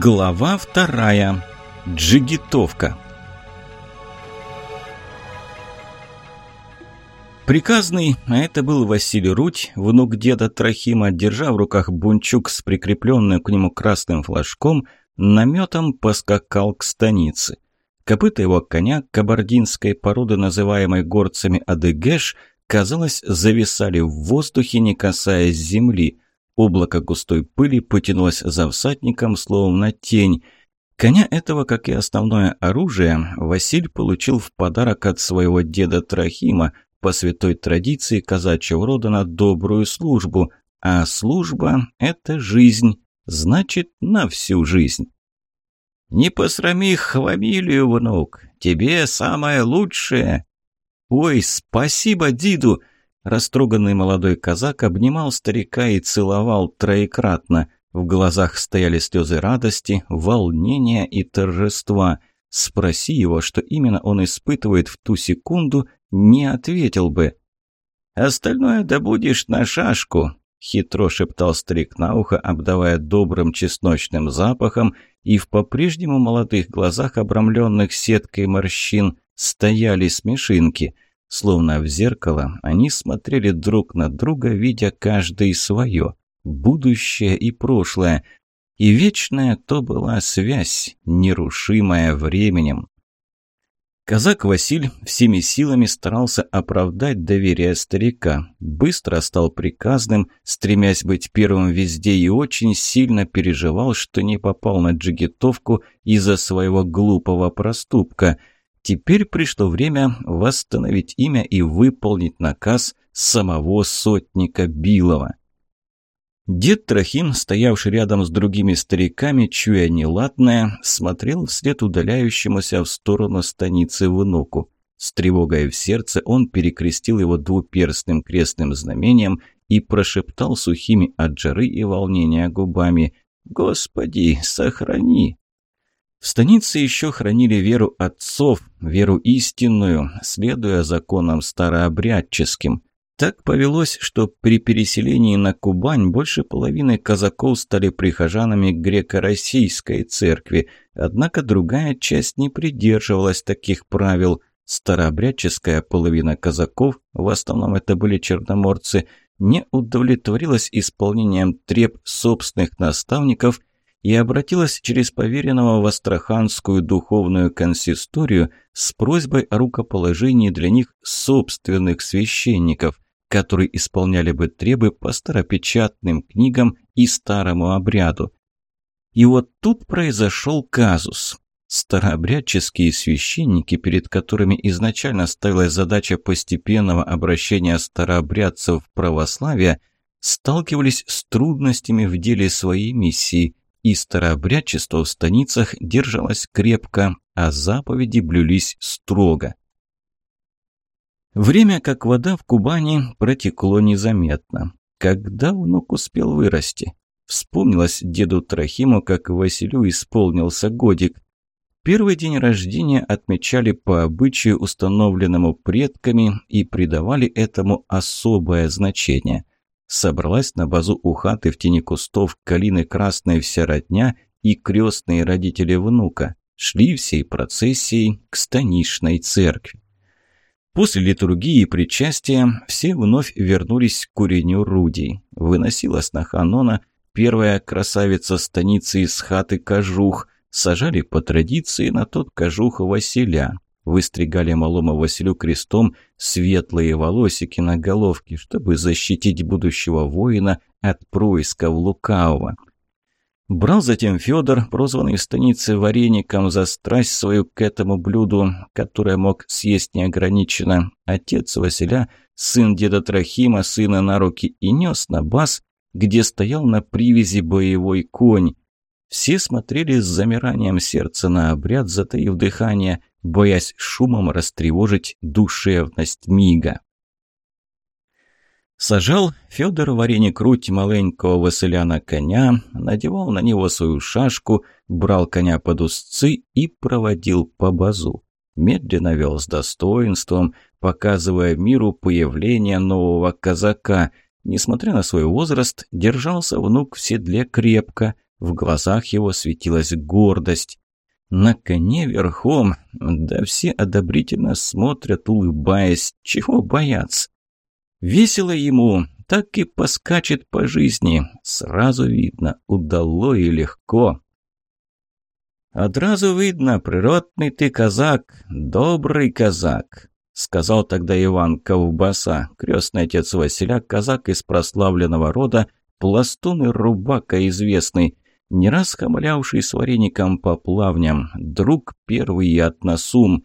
Глава вторая. Джигитовка. Приказный, а это был Василий Руть, внук деда Трохима, держа в руках бунчук с прикрепленным к нему красным флажком, наметом поскакал к станице. Копыта его коня, кабардинской породы, называемой горцами Адыгеш, казалось, зависали в воздухе, не касаясь земли. Облако густой пыли потянулось за всадником, словно тень. Коня этого, как и основное оружие, Василь получил в подарок от своего деда Трохима, по святой традиции казачьего рода на добрую службу, а служба – это жизнь, значит, на всю жизнь. «Не посрами фамилию, внук, тебе самое лучшее!» «Ой, спасибо, Диду!» Растроганный молодой казак обнимал старика и целовал троекратно. В глазах стояли слезы радости, волнения и торжества. Спроси его, что именно он испытывает в ту секунду, не ответил бы. «Остальное добудешь на шашку», — хитро шептал старик на ухо, обдавая добрым чесночным запахом, и в по-прежнему молодых глазах, обрамленных сеткой морщин, стояли смешинки. Словно в зеркало, они смотрели друг на друга, видя каждый свое, будущее и прошлое. И вечная то была связь, нерушимая временем. Казак Василь всеми силами старался оправдать доверие старика. Быстро стал приказным, стремясь быть первым везде и очень сильно переживал, что не попал на джигитовку из-за своего глупого проступка. Теперь пришло время восстановить имя и выполнить наказ самого сотника Билова. Дед Трохим, стоявший рядом с другими стариками, чуя неладное, смотрел вслед удаляющемуся в сторону станицы внуку. С тревогой в сердце он перекрестил его двуперстным крестным знамением и прошептал сухими от жары и волнения губами «Господи, сохрани!». В станице еще хранили веру отцов, веру истинную, следуя законам старообрядческим – так повелось, что при переселении на Кубань больше половины казаков стали прихожанами греко-российской церкви, однако другая часть не придерживалась таких правил. Старообрядческая половина казаков, в основном это были черноморцы, не удовлетворилась исполнением треб собственных наставников и обратилась через поверенного в Астраханскую духовную консисторию с просьбой о рукоположении для них собственных священников которые исполняли бы требы по старопечатным книгам и старому обряду. И вот тут произошел казус. Старообрядческие священники, перед которыми изначально ставилась задача постепенного обращения старообрядцев в православие, сталкивались с трудностями в деле своей миссии, и старообрядчество в станицах держалось крепко, а заповеди блюлись строго. Время, как вода в Кубани, протекло незаметно. Когда внук успел вырасти? Вспомнилось деду Трохиму, как Василю исполнился годик. Первый день рождения отмечали по обычаю, установленному предками, и придавали этому особое значение. Собралась на базу у хаты в тени кустов калины красной вся родня и крестные родители внука. Шли всей процессией к станичной церкви. После литургии и причастия все вновь вернулись к курению Руди. Выносила сноха Нона, первая красавица станицы из хаты кожух. Сажали по традиции на тот кожух Василя. Выстригали малому Василю крестом светлые волосики на головке, чтобы защитить будущего воина от происков лукавого. Брал затем Федор, прозванный в станице вареником за страсть свою к этому блюду, которое мог съесть неограниченно. Отец Василя, сын деда Трохима, сына на руки, и нес на бас, где стоял на привязи боевой конь. Все смотрели с замиранием сердца на обряд, затаив дыхание, боясь шумом растревожить душевность мига. Сажал Федор вареник руть маленького Василя на коня, надевал на него свою шашку, брал коня под узцы и проводил по базу. Медленно вел с достоинством, показывая миру появление нового казака. Несмотря на свой возраст, держался внук в седле крепко. В глазах его светилась гордость. На коне верхом, да все одобрительно смотрят, улыбаясь. Чего бояться? Весело ему, так и поскачет по жизни. Сразу видно, удало и легко. «Одразу видно, природный ты казак, добрый казак», — сказал тогда Иван Ковбаса, крестный отец Василя, казак из прославленного рода, пластун и рубака известный, не раз хамлявший с вареником по плавням, друг первый и относум.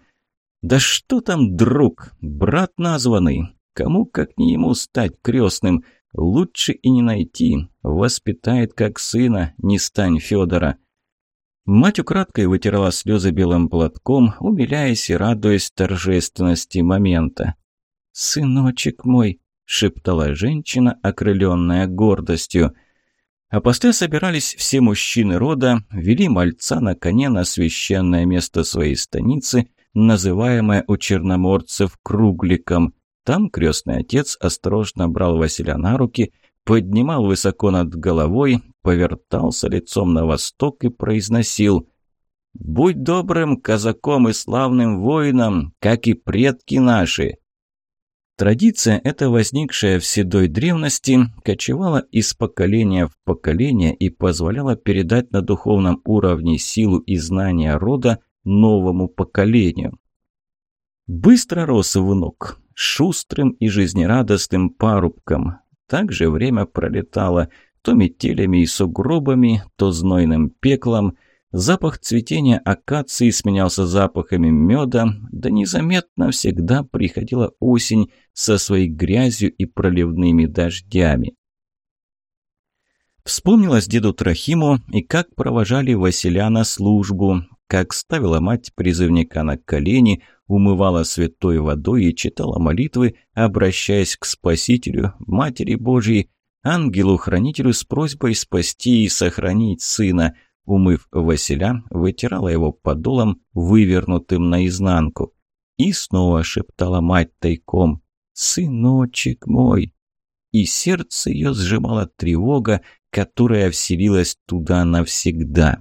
Да что там друг, брат названный, кому как не ему стать крестным, лучше и не найти, воспитает как сына, не стань Федора. Мать украдкой вытирала слезы белым платком, умиляясь и радуясь торжественности момента. «Сыночек мой!» — шептала женщина, окрыленная гордостью. А после собирались все мужчины рода, вели мальца на коне на священное место своей станицы, называемое у черноморцев кругликом. Там крестный отец осторожно брал Василя на руки — поднимал высоко над головой, повертался лицом на восток и произносил «Будь добрым казаком и славным воином, как и предки наши». Традиция эта, возникшая в седой древности, кочевала из поколения в поколение и позволяла передать на духовном уровне силу и знания рода новому поколению. Быстро рос внук, шустрым и жизнерадостным парубком. Так же время пролетало то метелями и сугробами, то знойным пеклом. Запах цветения акации сменялся запахами меда, да незаметно всегда приходила осень со своей грязью и проливными дождями. Вспомнилось деду Трохиму и как провожали Василя на службу, как ставила мать призывника на колени, умывала святой водой и читала молитвы, обращаясь к Спасителю, Матери Божьей, ангелу-хранителю с просьбой спасти и сохранить сына. Умыв Василя, вытирала его подолом, вывернутым наизнанку. И снова шептала мать тайком «Сыночек мой!» И сердце ее сжимала тревога, которая вселилась туда навсегда.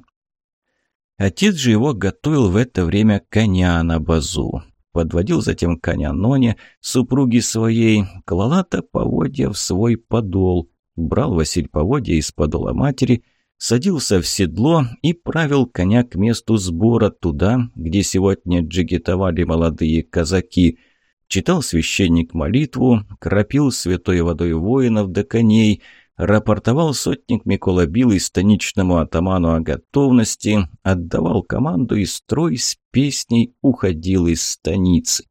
Отец же его готовил в это время коня на базу. Подводил затем коня Ноне, супруги своей, клала-то поводья в свой подол. Брал Василь поводья из подола матери, садился в седло и правил коня к месту сбора туда, где сегодня джигитовали молодые казаки. Читал священник молитву, кропил святой водой воинов до коней – рапортовал сотник Микола Билый станичному атаману о готовности, отдавал команду, и строй с песней уходил из станицы.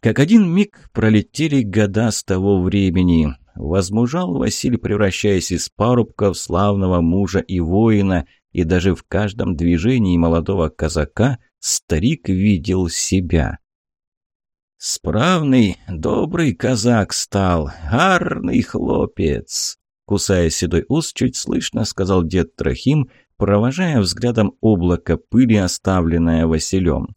Как один миг пролетели года с того времени. Возмужал Василий, превращаясь из парубка в славного мужа и воина, и даже в каждом движении молодого казака старик видел себя. Справный, добрый казак стал, гарный хлопец. Кусая седой ус, чуть слышно сказал дед Трохим, провожая взглядом облако пыли, оставленное Василем.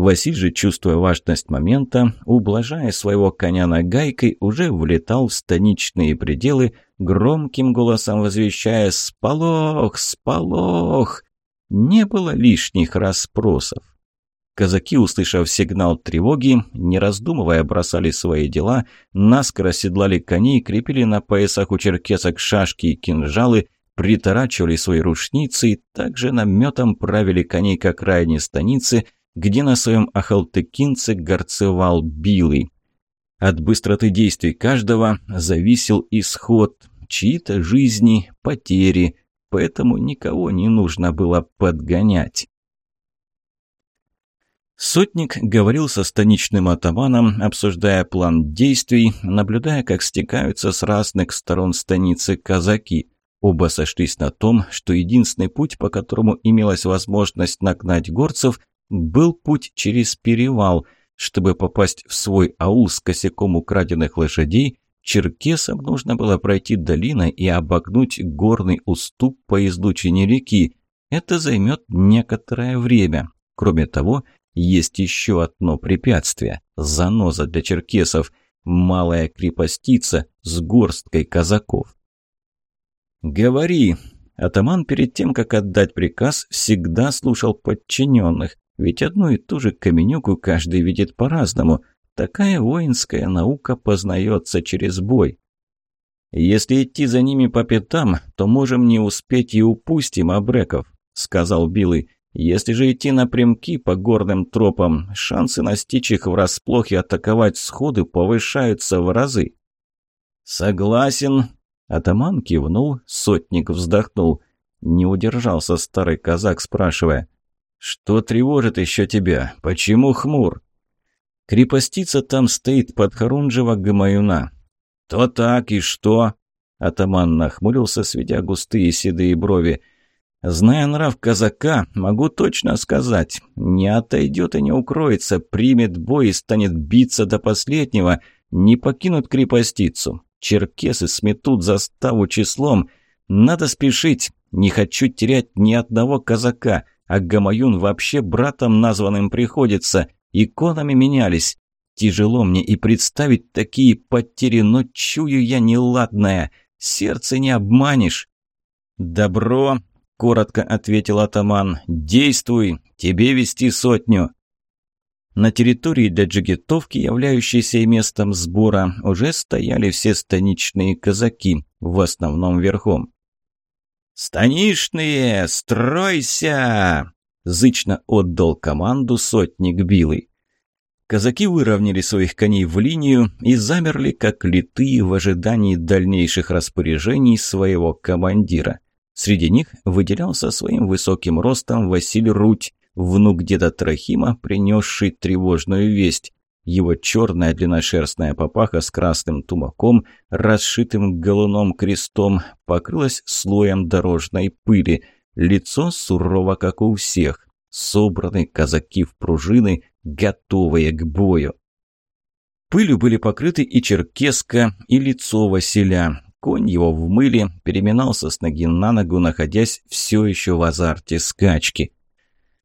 Василь же, чувствуя важность момента, ублажая своего коня нагайкой, уже влетал в станичные пределы, громким голосом возвещая «Сполох! Сполох!» Не было лишних расспросов. Казаки, услышав сигнал тревоги, не раздумывая, бросали свои дела, наскоро седлали коней, крепили на поясах у черкесок шашки и кинжалы, приторачивали свои рушницы и также наметом правили коней к окраине станицы, где на своем ахалтыкинце горцевал Билый. От быстроты действий каждого зависел исход, чьи-то жизни, потери, поэтому никого не нужно было подгонять. Сотник говорил со станичным атаманом, обсуждая план действий, наблюдая, как стекаются с разных сторон станицы казаки. Оба сошлись на том, что единственный путь, по которому имелась возможность нагнать горцев, был путь через перевал. Чтобы попасть в свой аул с косяком украденных лошадей, черкесам нужно было пройти долиной и обогнуть горный уступ по излучине реки. Это займет некоторое время. Кроме того, есть еще одно препятствие – заноза для черкесов, малая крепостица с горсткой казаков. «Говори!» – Атаман перед тем, как отдать приказ, всегда слушал подчиненных, ведь одну и ту же каменюку каждый видит по-разному. Такая воинская наука познается через бой. «Если идти за ними по пятам, то можем не успеть и упустим обреков», — сказал Билый. «Если же идти напрямки по горным тропам, шансы настичь их врасплох и атаковать сходы повышаются в разы». «Согласен», — атаман кивнул, сотник вздохнул. Не удержался старый казак, спрашивая. «Что тревожит еще тебя? Почему хмур?» «Крепостица там стоит под Харунжева Гамаюна. «То так, и что?» Атаман нахмурился, сведя густые седые брови. «Зная нрав казака, могу точно сказать, не отойдет и не укроется, примет бой и станет биться до последнего, не покинут крепостицу. Черкесы сметут заставу числом. Надо спешить, не хочу терять ни одного казака, а Гамаюн вообще братом названным приходится, иконами менялись. Тяжело мне и представить такие потери, но чую я неладное. Сердце не обманешь. «Добро», — коротко ответил атаман. «Действуй, тебе вести сотню». На территории для джигитовки, являющейся местом сбора, уже стояли все станичные казаки, в основном верхом. «Станишные, стройся!» – зычно отдал команду сотник Билый. Казаки выровняли своих коней в линию и замерли, как литые в ожидании дальнейших распоряжений своего командира. Среди них выделялся своим высоким ростом Василий Руть, внук деда Трохима, принесший тревожную весть. Его черная длинношерстная папаха с красным тумаком, расшитым галуном крестом, покрылась слоем дорожной пыли. Лицо сурово, как у всех. Собраны казаки в пружины, готовые к бою. Пылью были покрыты и черкеска, и лицо Василя. Конь его в мыле переминался с ноги на ногу, находясь все еще в азарте скачки.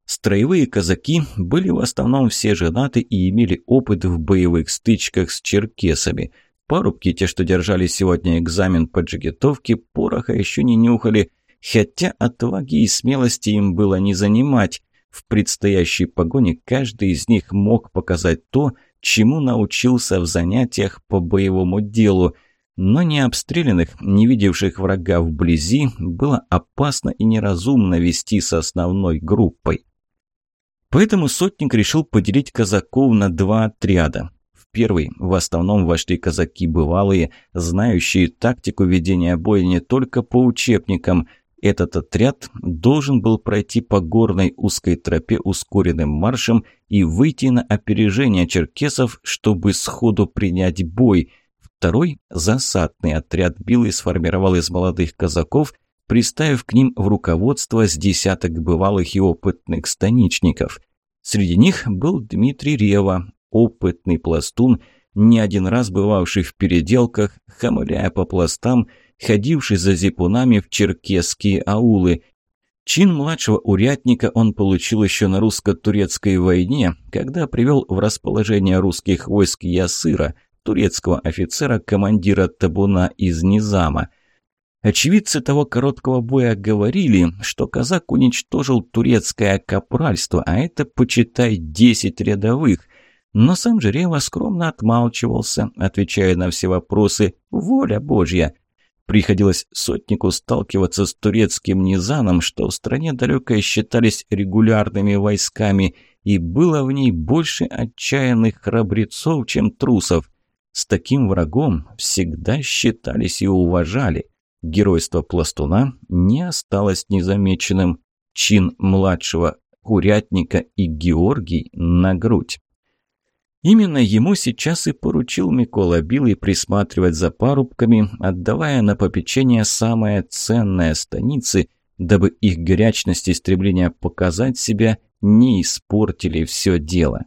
Строевые казаки были в основном все женаты и имели опыт в боевых стычках с черкесами. Парубки, те, что держали сегодня экзамен по джигитовке, пороха еще не нюхали, хотя отваги и смелости им было не занимать. В предстоящей погоне каждый из них мог показать то, чему научился в занятиях по боевому делу. Но не обстрелянных, не видевших врага вблизи, было опасно и неразумно вести с основной группой. Поэтому сотник решил поделить казаков на два отряда. В первый в основном вошли казаки бывалые, знающие тактику ведения боя не только по учебникам – этот отряд должен был пройти по горной узкой тропе ускоренным маршем и выйти на опережение черкесов, чтобы сходу принять бой. Второй засадный отряд Билый сформировал из молодых казаков, приставив к ним в руководство с десяток бывалых и опытных станичников. Среди них был Дмитрий Рева, опытный пластун, не один раз бывавший в переделках, хамыляя по пластам – ходивший за зипунами в черкесские аулы. Чин младшего урядника он получил еще на русско-турецкой войне, когда привел в расположение русских войск Ясыра, турецкого офицера-командира табуна из Низама. Очевидцы того короткого боя говорили, что казак уничтожил турецкое капральство, а это, почитай, десять рядовых – но сам же Рева скромно отмалчивался, отвечая на все вопросы «Воля Божья!» Приходилось сотнику сталкиваться с турецким низаном, что в стране далекой считались регулярными войсками, и было в ней больше отчаянных храбрецов, чем трусов. С таким врагом всегда считались и уважали. Геройство пластуна не осталось незамеченным. Чин младшего курятника и Георгий на грудь. Именно ему сейчас и поручил Микола Билый присматривать за парубками, отдавая на попечение самое ценное станицы, дабы их горячность и стремление показать себя не испортили все дело.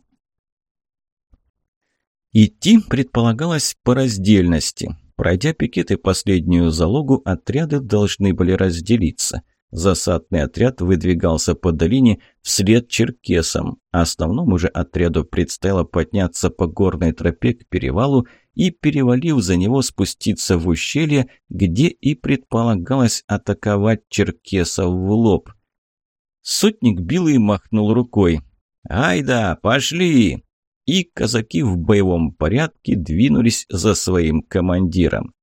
Идти предполагалось по раздельности. Пройдя пикеты последнюю залогу, отряды должны были разделиться. Засадный отряд выдвигался по долине вслед черкесам. Основному же отряду предстояло подняться по горной тропе к перевалу и, перевалив за него, спуститься в ущелье, где и предполагалось атаковать черкесов в лоб. Сотник Билый махнул рукой. «Айда, пошли!» И казаки в боевом порядке двинулись за своим командиром.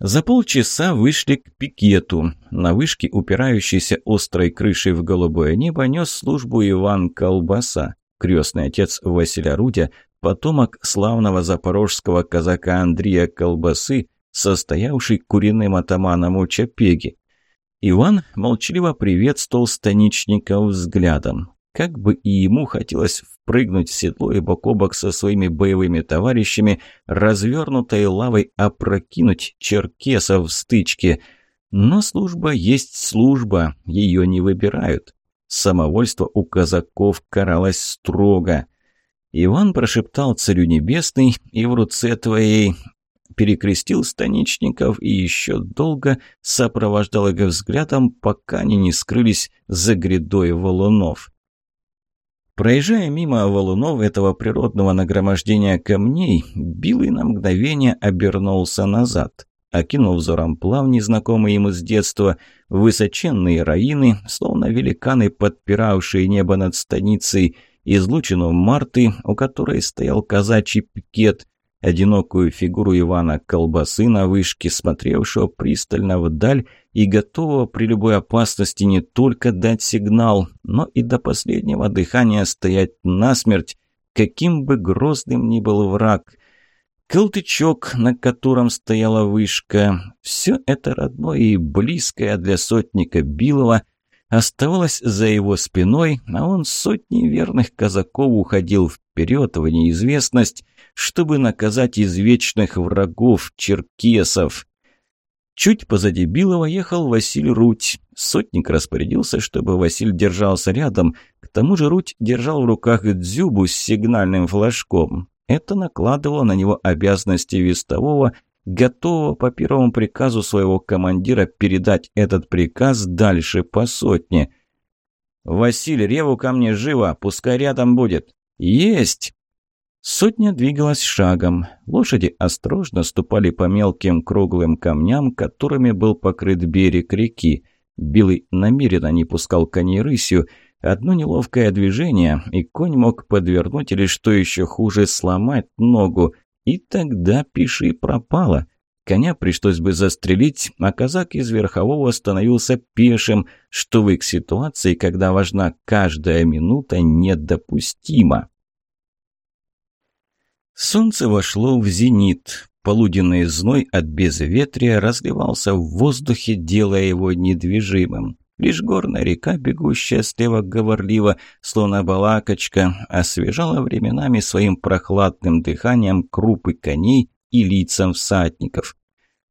За полчаса вышли к пикету. На вышке, упирающейся острой крышей в голубое небо, нес службу Иван Колбаса, крестный отец Василия Рудя, потомок славного запорожского казака Андрея Колбасы, состоявший куриным атаманом у Чапеги. Иван молчаливо приветствовал станичников взглядом. Как бы и ему хотелось впрыгнуть в седло и бок о бок со своими боевыми товарищами, развернутой лавой опрокинуть черкесов в стычке. Но служба есть служба, ее не выбирают. Самовольство у казаков каралось строго. Иван прошептал царю небесный, и в руце твоей перекрестил станичников и еще долго сопровождал их взглядом, пока они не скрылись за грядой валунов. Проезжая мимо валунов этого природного нагромождения камней, Билый на мгновение обернулся назад. Окинул взором плавни, знакомые ему с детства, высоченные раины, словно великаны, подпиравшие небо над станицей, излучину Марты, у которой стоял казачий пикет, одинокую фигуру Ивана Колбасы на вышке, смотревшего пристально вдаль и готового при любой опасности не только дать сигнал, но и до последнего дыхания стоять насмерть, каким бы грозным ни был враг. Колтычок, на котором стояла вышка, все это родное и близкое для сотника Билова – оставалось за его спиной, а он сотни верных казаков уходил вперед в неизвестность, чтобы наказать извечных врагов черкесов. Чуть позади Билова ехал Василий Руть. Сотник распорядился, чтобы Василь держался рядом. К тому же Руть держал в руках дзюбу с сигнальным флажком. Это накладывало на него обязанности вестового, готового по первому приказу своего командира передать этот приказ дальше по сотне. «Василий, реву ко мне живо, пускай рядом будет». «Есть!» Сотня двигалась шагом. Лошади осторожно ступали по мелким круглым камням, которыми был покрыт берег реки. Билый намеренно не пускал коней рысью. Одно неловкое движение, и конь мог подвернуть или, что еще хуже, сломать ногу. И тогда пиши пропало. Коня пришлось бы застрелить, а казак из верхового становился пешим, что в их ситуации, когда важна каждая минута, недопустимо. Солнце вошло в зенит. Полуденный зной от безветрия разливался в воздухе, делая его недвижимым. Лишь горная река, бегущая слева говорливо, словно балакочка, освежала временами своим прохладным дыханием крупы коней и лицам всадников.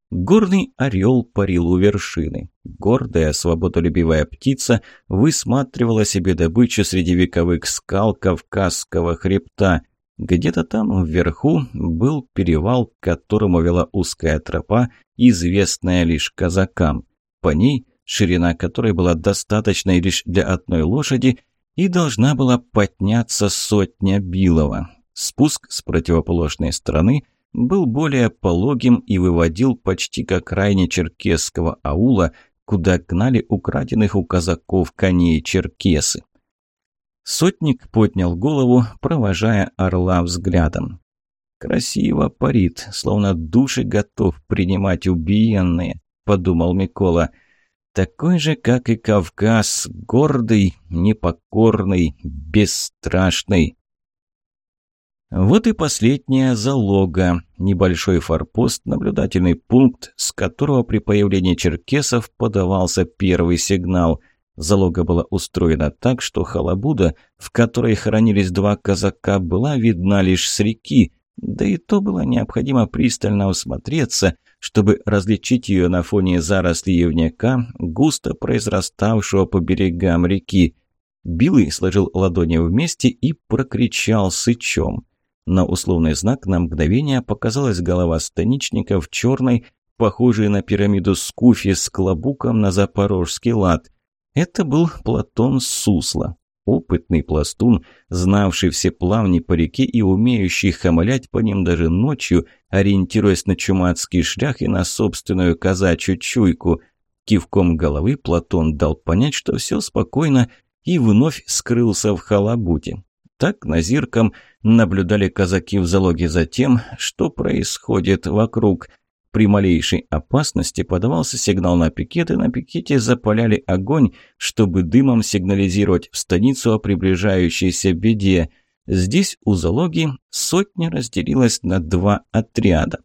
Горный орел парил у вершины. Гордая, свободолюбивая птица высматривала себе добычу среди вековых скал Кавказского хребта – где-то там, вверху, был перевал, к которому вела узкая тропа, известная лишь казакам. По ней, ширина которой была достаточной лишь для одной лошади, и должна была подняться сотня Билова. Спуск с противоположной стороны был более пологим и выводил почти к окраине черкесского аула, куда гнали украденных у казаков коней черкесы. Сотник поднял голову, провожая орла взглядом. «Красиво парит, словно души готов принимать убиенные», — подумал Микола. «Такой же, как и Кавказ, гордый, непокорный, бесстрашный». Вот и последняя залога, небольшой форпост, наблюдательный пункт, с которого при появлении черкесов подавался первый сигнал — Залога была устроена так, что халабуда, в которой хранились два казака, была видна лишь с реки, да и то было необходимо пристально усмотреться, чтобы различить ее на фоне зарослей явняка, густо произраставшего по берегам реки. Билый сложил ладони вместе и прокричал сычом. На условный знак на мгновение показалась голова станичника в черной, похожие на пирамиду Скуфи с клобуком на запорожский лад. Это был Платон Сусла, опытный пластун, знавший все плавни по реке и умеющий хамлять по ним даже ночью, ориентируясь на чумацкий шлях и на собственную казачью чуйку. Кивком головы Платон дал понять, что все спокойно, и вновь скрылся в халабуте. Так назирком наблюдали казаки в залоге за тем, что происходит вокруг – при малейшей опасности подавался сигнал на пикет, и на пикете запаляли огонь, чтобы дымом сигнализировать в станицу о приближающейся беде. Здесь у залоги сотня разделилась на два отряда.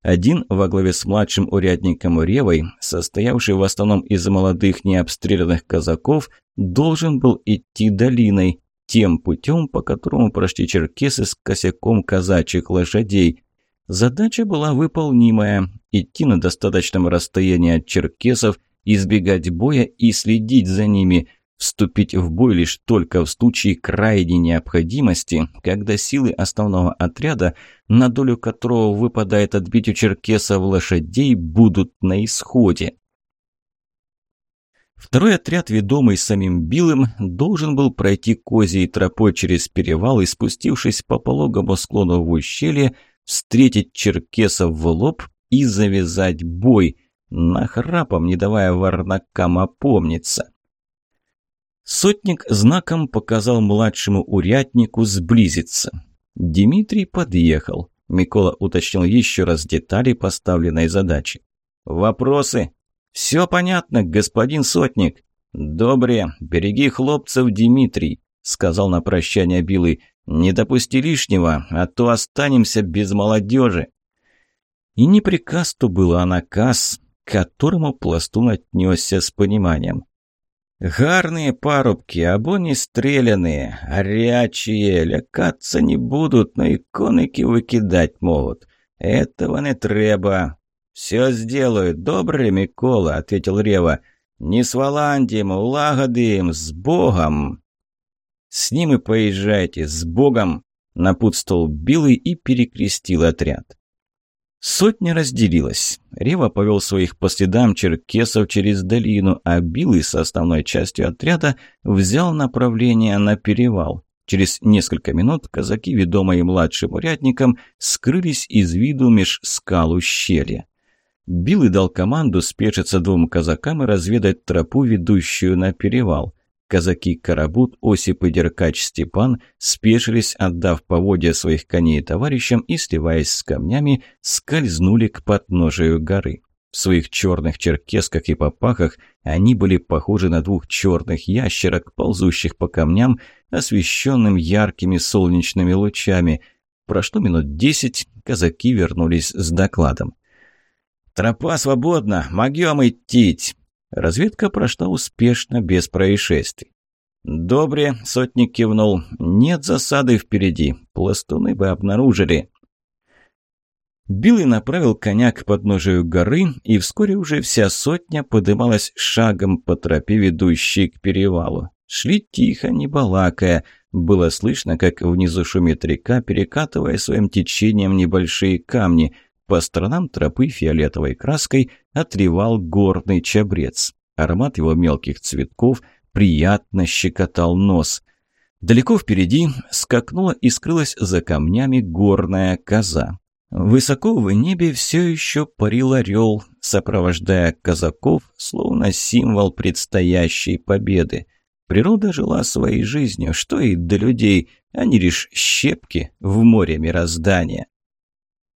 Один во главе с младшим урядником Ревой, состоявший в основном из молодых необстрелянных казаков, должен был идти долиной, тем путем, по которому прошли черкесы с косяком казачьих лошадей. Задача была выполнимая – идти на достаточном расстоянии от черкесов, избегать боя и следить за ними, вступить в бой лишь только в случае крайней необходимости, когда силы основного отряда, на долю которого выпадает отбить у черкесов лошадей, будут на исходе. Второй отряд, ведомый самим Билым, должен был пройти козьей тропой через перевал и, спустившись по пологому склону в ущелье, встретить черкесов в лоб и завязать бой, нахрапом не давая варнакам опомниться. Сотник знаком показал младшему уряднику сблизиться. Дмитрий подъехал. Микола уточнил еще раз детали поставленной задачи. «Вопросы?» «Все понятно, господин сотник». «Добре, береги хлопцев, Дмитрий», — сказал на прощание Билый. Не допусти лишнего, а то останемся без молодежи. И не приказ то был, а наказ, к которому пластун отнесся с пониманием. Гарные парубки, або не стреляные, горячие, лякаться не будут, но и коники выкидать могут. Этого не треба. Все сделают, добре, Микола, ответил Рева. Не с Валандием, улагодим, с Богом. «С ним и поезжайте, с Богом!» – напутствовал Билый и перекрестил отряд. Сотня разделилась. Рева повел своих по следам черкесов через долину, а Билый с основной частью отряда взял направление на перевал. Через несколько минут казаки, ведомые младшим урядником, скрылись из виду меж скал ущелья. Билый дал команду спешиться двум казакам и разведать тропу, ведущую на перевал. Казаки Карабут, Осип и Деркач Степан спешились, отдав поводья своих коней товарищам и, сливаясь с камнями, скользнули к подножию горы. В своих черных черкесках и попахах они были похожи на двух черных ящерок, ползущих по камням, освещенным яркими солнечными лучами. Прошло минут десять, казаки вернулись с докладом. «Тропа свободна, могем идти!» Разведка прошла успешно, без происшествий. «Добре», — сотник кивнул, — «нет засады впереди, пластуны бы обнаружили». Билый направил коня к подножию горы, и вскоре уже вся сотня подымалась шагом по тропе, ведущей к перевалу. Шли тихо, не балакая. Было слышно, как внизу шумит река, перекатывая своим течением небольшие камни — по сторонам тропы фиолетовой краской отревал горный чабрец. Аромат его мелких цветков приятно щекотал нос. Далеко впереди скакнула и скрылась за камнями горная коза. Высоко в небе все еще парил орел, сопровождая казаков, словно символ предстоящей победы. Природа жила своей жизнью, что и до людей, они лишь щепки в море мироздания.